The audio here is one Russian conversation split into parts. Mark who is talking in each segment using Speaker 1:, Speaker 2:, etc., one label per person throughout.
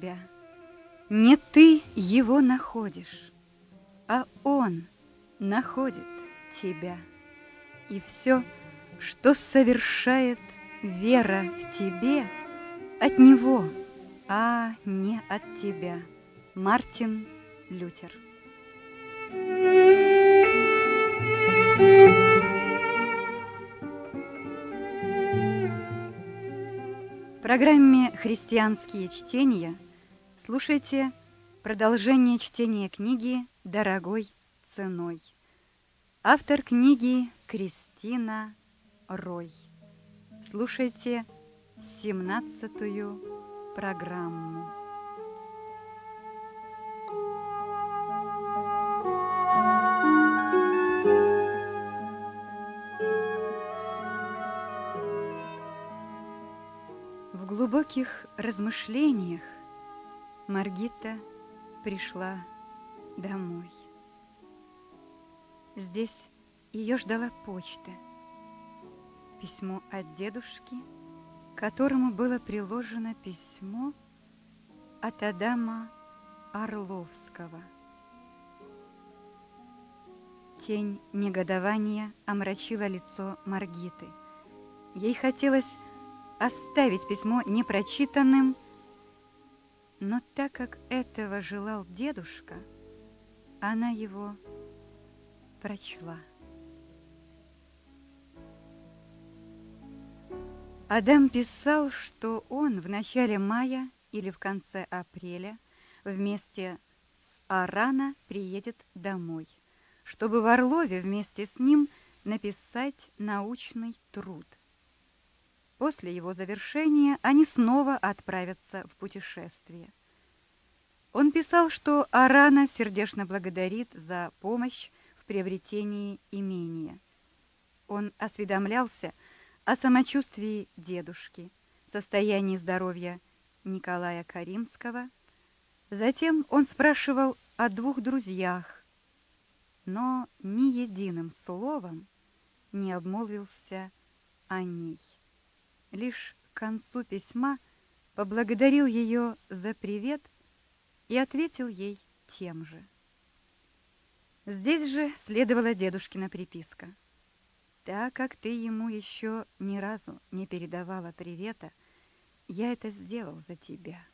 Speaker 1: тебя. Не ты его находишь, а он находит тебя. И все, что совершает вера в тебе, от него, а не от тебя. Мартин Лютер. В программе «Христианские чтения» слушайте продолжение чтения книги «Дорогой ценой». Автор книги Кристина Рой. Слушайте семнадцатую программу. В глубоких размышлениях Маргита пришла домой. Здесь ее ждала почта. Письмо от дедушки, которому было приложено письмо от Адама Орловского. Тень негодования омрачила лицо Маргиты. Ей хотелось оставить письмо непрочитанным, но так как этого желал дедушка, она его прочла. Адам писал, что он в начале мая или в конце апреля вместе с Арана приедет домой, чтобы в Орлове вместе с ним написать научный труд. После его завершения они снова отправятся в путешествие. Он писал, что Арана сердечно благодарит за помощь в приобретении имения. Он осведомлялся о самочувствии дедушки, состоянии здоровья Николая Каримского. Затем он спрашивал о двух друзьях, но ни единым словом не обмолвился о ней лишь к концу письма поблагодарил ее за привет и ответил ей тем же. Здесь же следовала дедушкина приписка. Так как ты ему еще ни разу не передавала привета, я это сделал за тебя,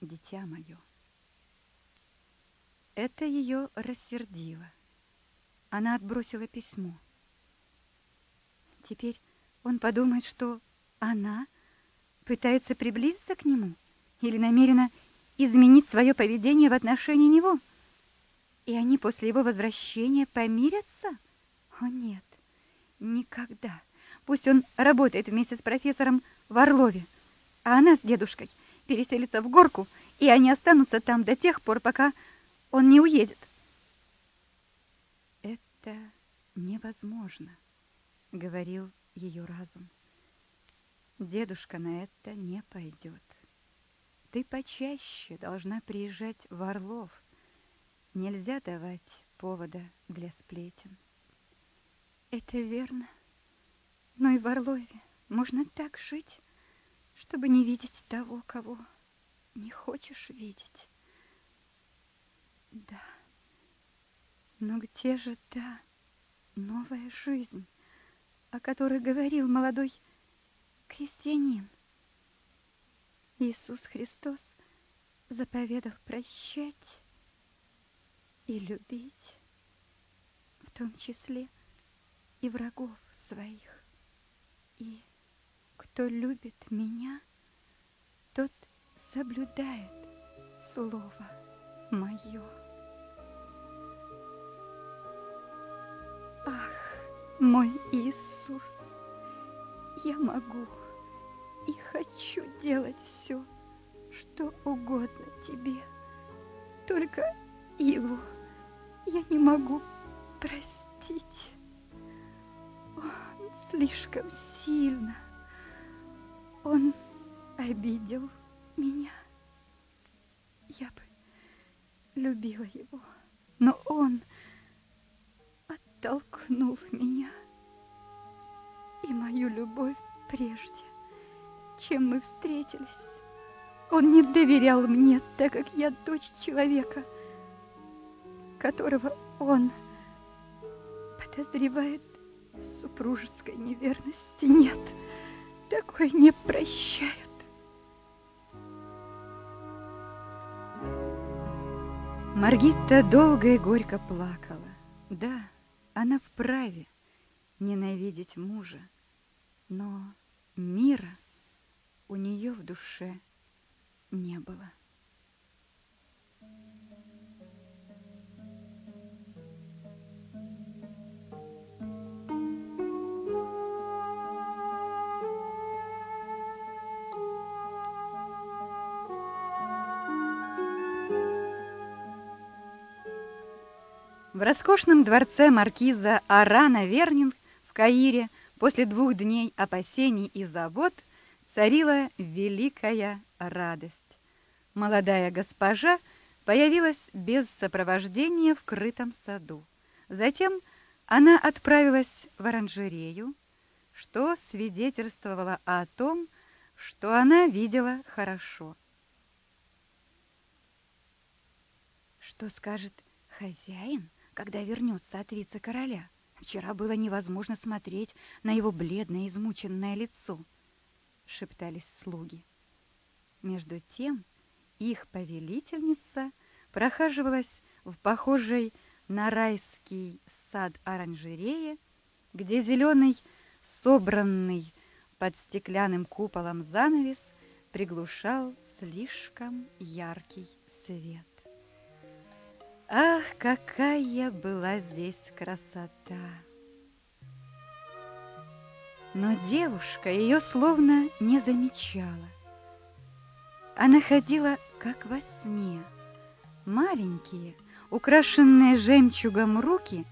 Speaker 1: дитя мое. Это ее рассердило. Она отбросила письмо. Теперь он подумает, что она пытается приблизиться к нему или намерена изменить свое поведение в отношении него? И они после его возвращения помирятся? О нет, никогда. Пусть он работает вместе с профессором в Орлове, а она с дедушкой переселится в горку, и они останутся там до тех пор, пока он не уедет. Это невозможно, говорил ее разум. Дедушка на это не пойдет. Ты почаще должна приезжать в Орлов. Нельзя давать повода для сплетен. Это верно. Но и в Орлове можно так жить, чтобы не видеть того, кого не хочешь видеть. Да. Но где же та новая жизнь, о которой говорил молодой христианин. Иисус Христос заповедал прощать и любить, в том числе и врагов своих. И кто любит меня, тот соблюдает Слово Мое. Ах, мой Иисус, я могу и хочу делать все, что угодно тебе. Только его я не могу простить. Он слишком сильно. Он обидел меня. Я бы любила его, но он оттолкнул меня. И мою любовь прежде, чем мы встретились. Он не доверял мне, так как я дочь человека, которого он подозревает в супружеской неверности. Нет, такой не прощают. Маргита долго и горько плакала. Да, она вправе ненавидеть мужа, но мира у нее в душе не было. В роскошном дворце маркиза Арана Вернинг в Каире после двух дней опасений и забот царила великая радость. Молодая госпожа появилась без сопровождения в крытом саду. Затем она отправилась в оранжерею, что свидетельствовало о том, что она видела хорошо. Что скажет хозяин? когда вернется от вице-короля. Вчера было невозможно смотреть на его бледное, измученное лицо, шептались слуги. Между тем их повелительница прохаживалась в похожей на райский сад оранжерее, где зеленый, собранный под стеклянным куполом занавес приглушал слишком яркий свет. Ах, какая была здесь красота! Но девушка ее словно не замечала. Она ходила, как во сне. Маленькие, украшенные жемчугом руки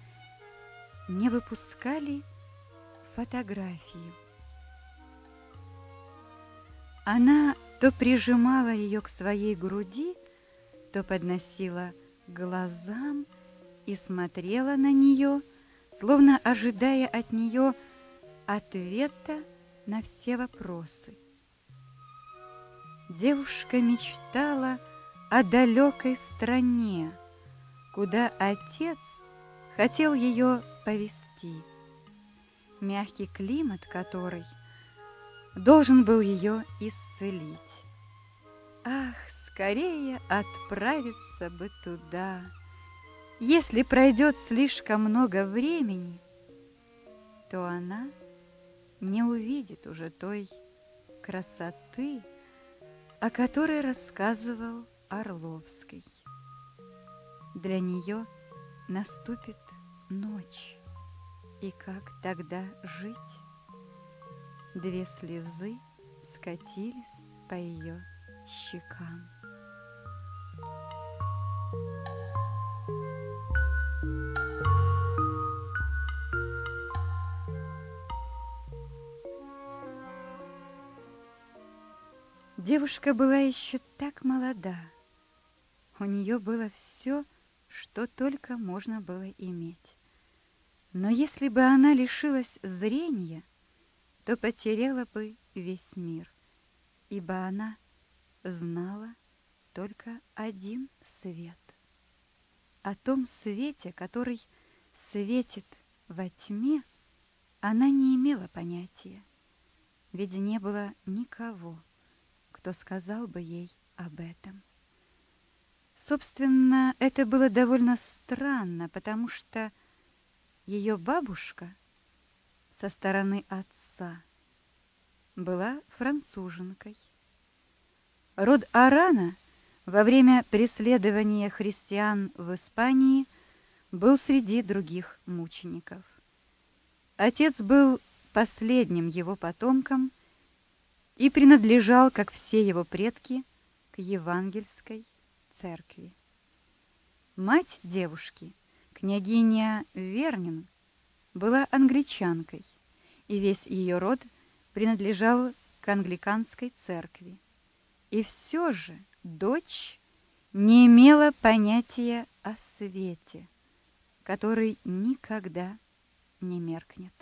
Speaker 1: не выпускали фотографию. Она то прижимала ее к своей груди, то подносила глазам и смотрела на нее, словно ожидая от нее ответа на все вопросы. Девушка мечтала о далекой стране, куда отец хотел ее повести. Мягкий климат которой должен был ее исцелить. Ах, скорее отправиться бы туда. Если пройдет слишком много времени, то она не увидит уже той красоты, о которой рассказывал Орловский. Для нее наступит ночь, и как тогда жить? Две слезы скатились по ее щекам. Девушка была еще так молода. У нее было все, что только можно было иметь. Но если бы она лишилась зрения, то потеряла бы весь мир, ибо она знала только один свет. О том свете, который светит во тьме, она не имела понятия, ведь не было никого, кто сказал бы ей об этом. Собственно, это было довольно странно, потому что ее бабушка со стороны отца была француженкой. Род Арана во время преследования христиан в Испании был среди других мучеников. Отец был последним его потомком – и принадлежал, как все его предки, к евангельской церкви. Мать девушки, княгиня Вернин, была англичанкой, и весь ее род принадлежал к англиканской церкви. И все же дочь не имела понятия о свете, который никогда не меркнет.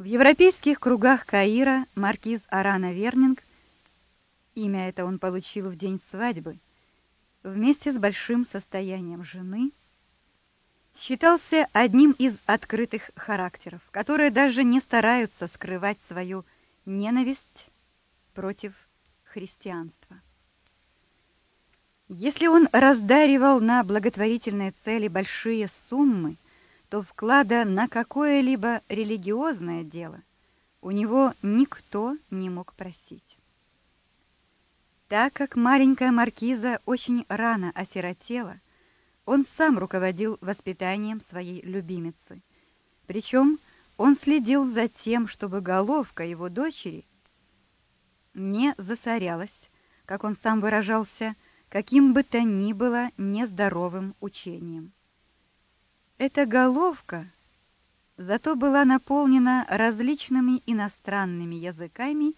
Speaker 1: В европейских кругах Каира маркиз Арана Вернинг, имя это он получил в день свадьбы, вместе с большим состоянием жены, считался одним из открытых характеров, которые даже не стараются скрывать свою ненависть против христианства. Если он раздаривал на благотворительные цели большие суммы, то вклада на какое-либо религиозное дело у него никто не мог просить. Так как маленькая маркиза очень рано осиротела, он сам руководил воспитанием своей любимицы. Причем он следил за тем, чтобы головка его дочери не засорялась, как он сам выражался, каким бы то ни было нездоровым учением. Эта головка зато была наполнена различными иностранными языками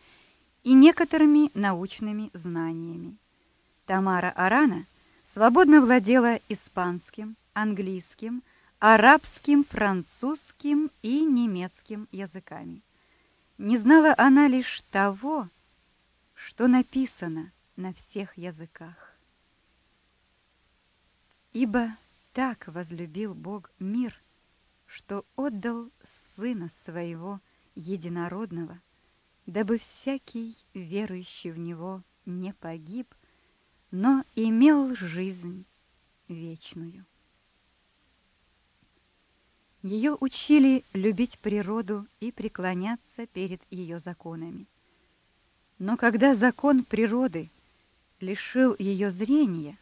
Speaker 1: и некоторыми научными знаниями. Тамара Арана свободно владела испанским, английским, арабским, французским и немецким языками. Не знала она лишь того, что написано на всех языках. Ибо так возлюбил Бог мир, что отдал Сына Своего Единородного, дабы всякий, верующий в Него, не погиб, но имел жизнь вечную. Ее учили любить природу и преклоняться перед ее законами. Но когда закон природы лишил ее зрения,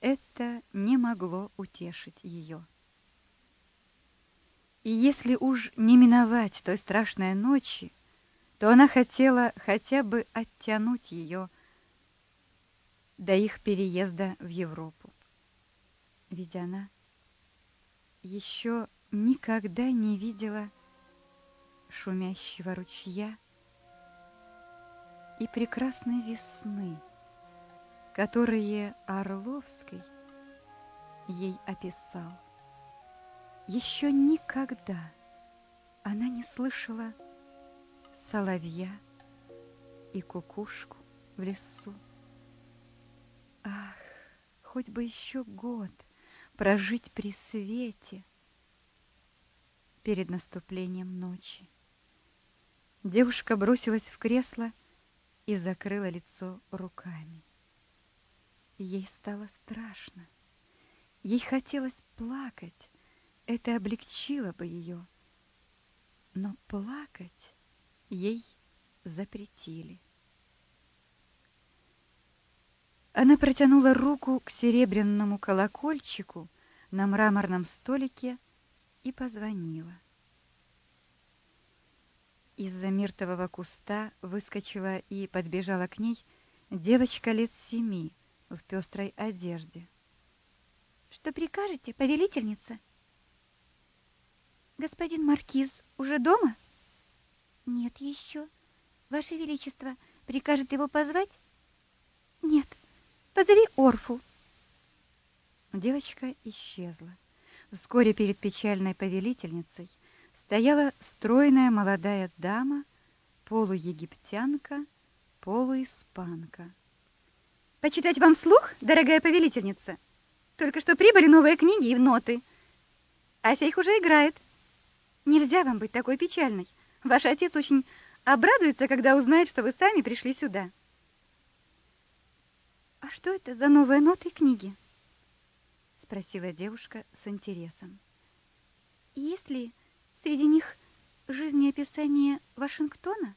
Speaker 1: это не могло утешить ее. И если уж не миновать той страшной ночи, то она хотела хотя бы оттянуть ее до их переезда в Европу. Ведь она еще никогда не видела шумящего ручья и прекрасной весны, которые Орловский ей описал. Еще никогда она не слышала соловья и кукушку в лесу. Ах, хоть бы еще год прожить при свете перед наступлением ночи. Девушка бросилась в кресло и закрыла лицо руками. Ей стало страшно. Ей хотелось плакать. Это облегчило бы ее. Но плакать ей запретили. Она протянула руку к серебряному колокольчику на мраморном столике и позвонила. Из-за миртового куста выскочила и подбежала к ней девочка лет семи в пестрой одежде.
Speaker 2: «Что прикажете, повелительница?» «Господин Маркиз уже дома?» «Нет еще. Ваше Величество прикажет его позвать?» «Нет, Позови Орфу.
Speaker 1: Девочка исчезла. Вскоре перед печальной повелительницей стояла стройная молодая дама, полуегиптянка, полуиспанка.
Speaker 2: «Почитать вам слух, дорогая повелительница? Только что прибыли новые книги и ноты. Ася их уже играет. Нельзя вам быть такой печальной. Ваш отец очень обрадуется, когда узнает, что вы сами пришли сюда». «А что это за новые ноты и книги?» — спросила девушка с интересом. «Есть ли среди них жизнеописание Вашингтона,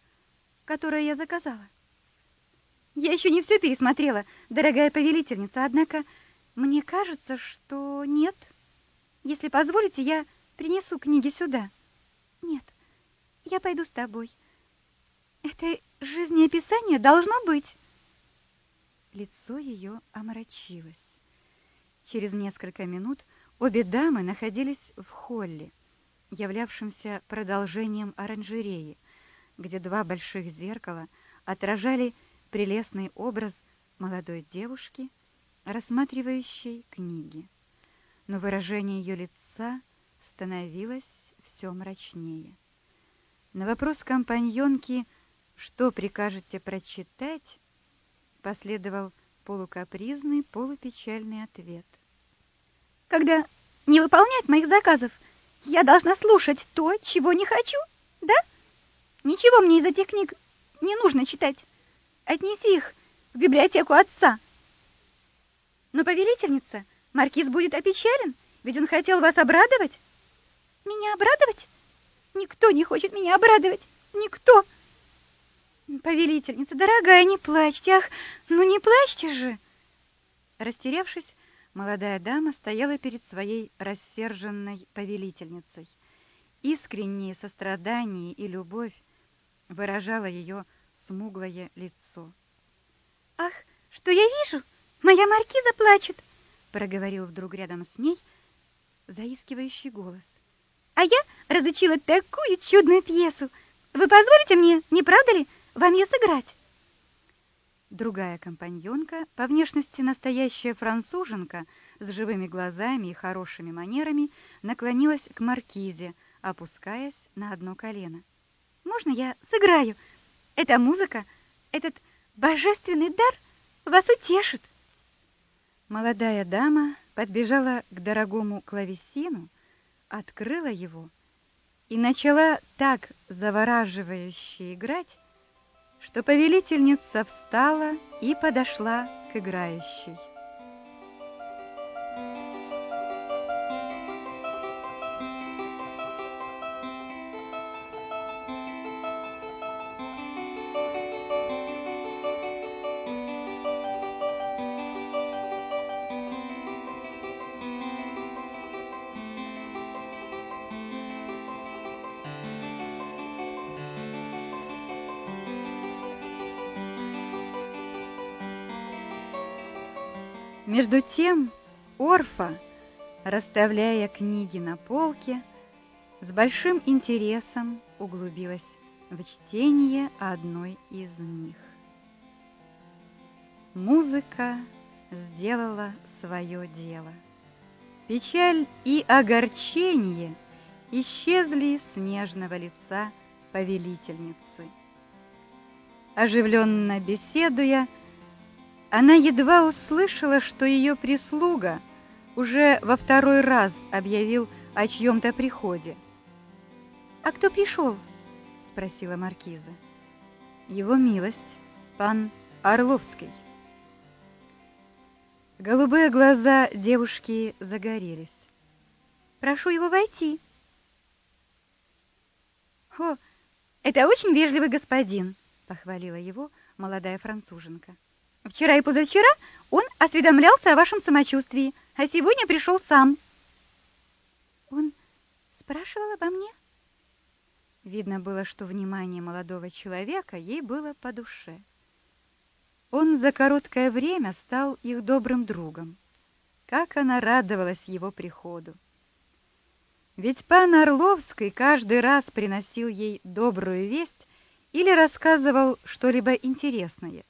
Speaker 2: которое я заказала?» «Я еще не все пересмотрела, дорогая повелительница, однако мне кажется, что нет. Если позволите, я принесу книги сюда». «Нет, я пойду с тобой. Это жизнеописание должно быть».
Speaker 1: Лицо ее омрачилось. Через несколько минут обе дамы находились в холле, являвшемся продолжением оранжереи, где два больших зеркала отражали прелестный образ молодой девушки, рассматривающей книги. Но выражение ее лица становилось все мрачнее. На вопрос компаньонки «Что прикажете прочитать?» последовал полукапризный, полупечальный ответ.
Speaker 2: «Когда не выполнять моих заказов, я должна слушать то, чего не хочу, да? Ничего мне из этих книг не нужно читать. Отнеси их в библиотеку отца». Но, повелительница, маркиз будет опечален, ведь он хотел вас обрадовать. Меня обрадовать? Никто не хочет меня обрадовать. Никто. Повелительница, дорогая, не плачьте. Ах, ну не плачьте же.
Speaker 1: Растерявшись, молодая дама стояла перед своей рассерженной повелительницей. Искреннее сострадание и любовь выражало ее смуглое лицо.
Speaker 2: «Ах, что я вижу! Моя маркиза плачет!» проговорил вдруг рядом с ней заискивающий голос. «А я разучила такую чудную пьесу! Вы позволите мне, не правда ли, вам ее сыграть?»
Speaker 1: Другая компаньонка, по внешности настоящая француженка, с живыми глазами и хорошими манерами, наклонилась к маркизе, опускаясь на одно колено.
Speaker 2: «Можно я сыграю? Эта музыка, этот божественный дар вас утешит!»
Speaker 1: Молодая дама подбежала к дорогому клавесину, открыла его и начала так завораживающе играть, что повелительница встала и подошла к играющей. Между тем Орфа, расставляя книги на полке, с большим интересом углубилась в чтение одной из них. Музыка сделала свое дело. Печаль и огорчение исчезли с нежного лица повелительницы. Оживленно беседуя, она едва услышала, что ее прислуга уже во второй раз объявил о чьем-то приходе.
Speaker 2: «А кто пришел?» — спросила маркиза.
Speaker 1: «Его милость, пан Орловский». Голубые глаза девушки загорелись.
Speaker 2: «Прошу его войти». «О, это очень вежливый господин», — похвалила его молодая француженка. Вчера и позавчера он осведомлялся о вашем самочувствии, а сегодня пришел сам. Он спрашивал обо мне?
Speaker 1: Видно было, что внимание молодого человека ей было по душе. Он за короткое время стал их добрым другом. Как она радовалась его приходу. Ведь пан Орловский каждый раз приносил ей добрую весть или рассказывал что-либо интересное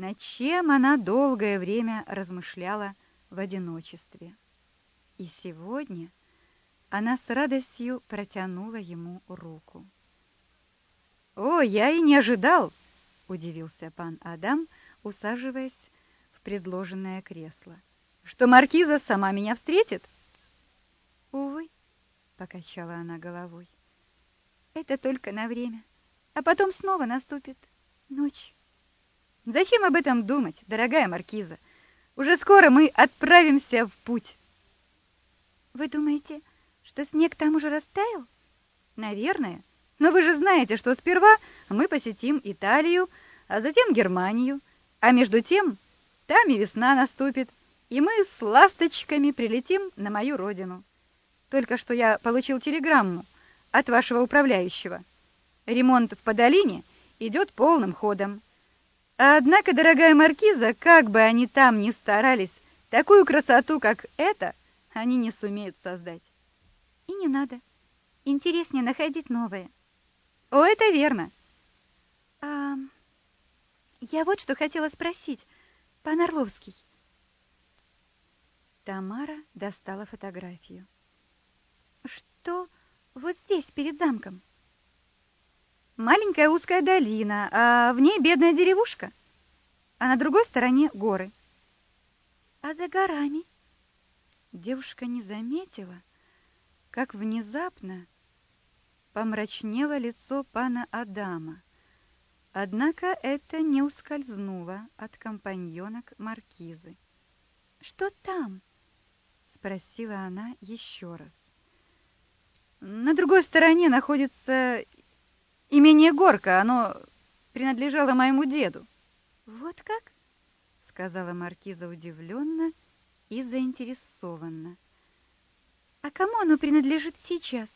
Speaker 1: над чем она долгое время размышляла в одиночестве. И сегодня она с радостью протянула ему руку. «О, я и не ожидал!» — удивился пан Адам, усаживаясь в предложенное кресло. «Что маркиза сама меня встретит?»
Speaker 2: «Увы», — покачала она головой, — «это только на время, а потом снова наступит ночь».
Speaker 1: Зачем об этом думать, дорогая маркиза? Уже скоро мы отправимся в путь.
Speaker 2: Вы думаете, что снег там уже растаял?
Speaker 1: Наверное. Но вы же знаете, что сперва мы посетим Италию, а затем Германию, а между тем там и весна наступит, и мы с ласточками прилетим на мою родину. Только что я получил телеграмму от вашего управляющего. Ремонт в Подолине идет полным ходом. Однако, дорогая маркиза, как бы они там ни старались, такую красоту, как эта, они не сумеют создать.
Speaker 2: И не надо. Интереснее находить новое.
Speaker 1: О, это верно.
Speaker 2: А я вот что хотела спросить, пан Орловский.
Speaker 1: Тамара достала фотографию.
Speaker 2: Что вот здесь, перед замком?
Speaker 1: Маленькая узкая долина, а в ней бедная деревушка, а на другой стороне горы.
Speaker 2: А за горами?
Speaker 1: Девушка не заметила, как внезапно помрачнело лицо пана Адама. Однако это не ускользнуло от компаньонок маркизы.
Speaker 2: «Что там?»
Speaker 1: — спросила она еще раз. «На другой стороне находится имение Горка. Оно принадлежало моему деду».
Speaker 2: «Вот как?»
Speaker 1: — сказала маркиза удивленно и заинтересованно.
Speaker 2: «А кому оно принадлежит сейчас?»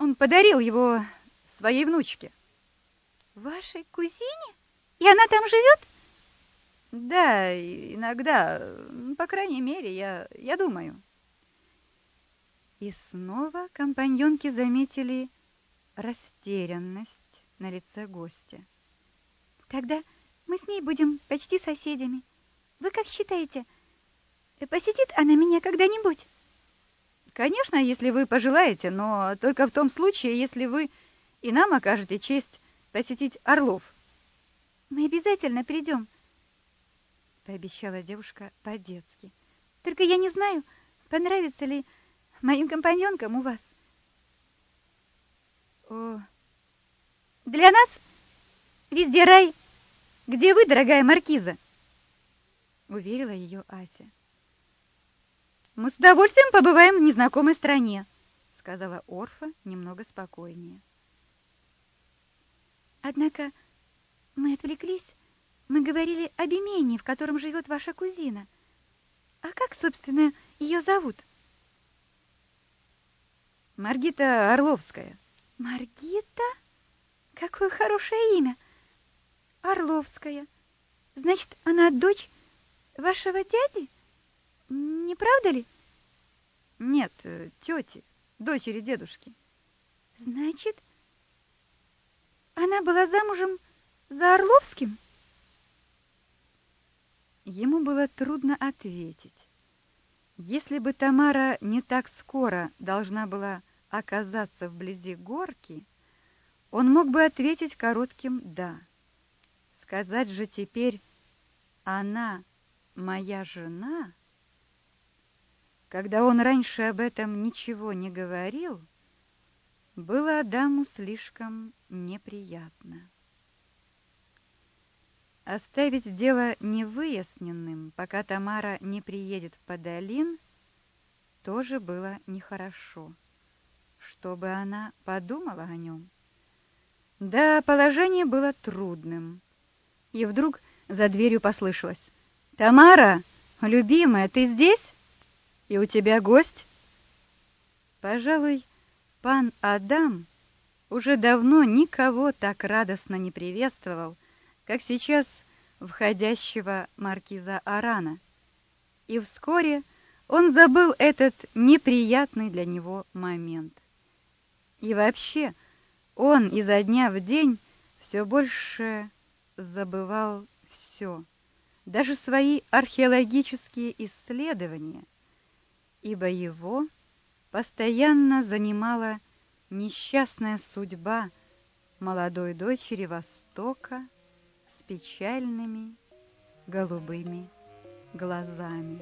Speaker 1: Он подарил его своей внучке.
Speaker 2: Вашей кузине? И она там живет?
Speaker 1: Да, иногда, по крайней мере, я, я думаю. И снова компаньонки заметили растерянность на лице гостя.
Speaker 2: Тогда мы с ней будем почти соседями. Вы как считаете, посетит она меня когда-нибудь?
Speaker 1: Конечно, если вы пожелаете, но только в том случае, если вы и нам окажете честь посетить Орлов.
Speaker 2: Мы обязательно придем,
Speaker 1: пообещала девушка по-детски.
Speaker 2: Только я не знаю, понравится ли моим компаньонкам у вас. Для нас везде рай. Где вы, дорогая маркиза?
Speaker 1: Уверила ее Ася.
Speaker 2: Мы с удовольствием побываем в незнакомой стране, сказала Орфа немного спокойнее. Однако мы отвлеклись. Мы говорили об имении, в котором живет ваша кузина. А как, собственно, ее зовут?
Speaker 1: Маргита Орловская.
Speaker 2: Маргита? Какое хорошее имя. Орловская. Значит, она дочь вашего дяди? Не правда ли?
Speaker 1: Нет, э, тети, дочери дедушки.
Speaker 2: Значит, она была замужем за Орловским?
Speaker 1: Ему было трудно ответить. Если бы Тамара не так скоро должна была оказаться вблизи горки, он мог бы ответить коротким «да». Сказать же теперь «она моя жена», когда он раньше об этом ничего не говорил, было Адаму слишком неприятно. Оставить дело невыясненным, пока Тамара не приедет в Подолин, тоже было нехорошо. Чтобы она подумала о нем. Да, положение было трудным. И вдруг за дверью послышалось. «Тамара, любимая, ты здесь? И у тебя гость?» Пожалуй, Пан Адам уже давно никого так радостно не приветствовал, как сейчас входящего маркиза Арана. И вскоре он забыл этот неприятный для него момент. И вообще, он изо дня в день все больше забывал все, даже свои археологические исследования, ибо его постоянно занимала несчастная судьба молодой дочери Востока с печальными голубыми глазами.